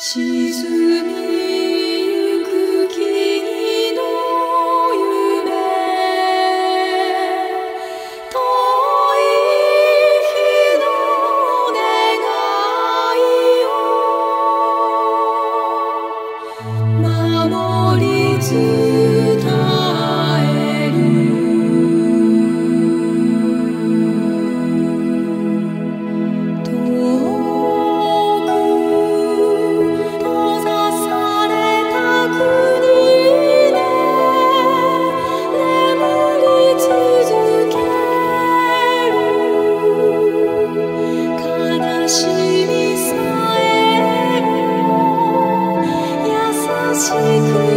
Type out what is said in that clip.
沈み Chỉ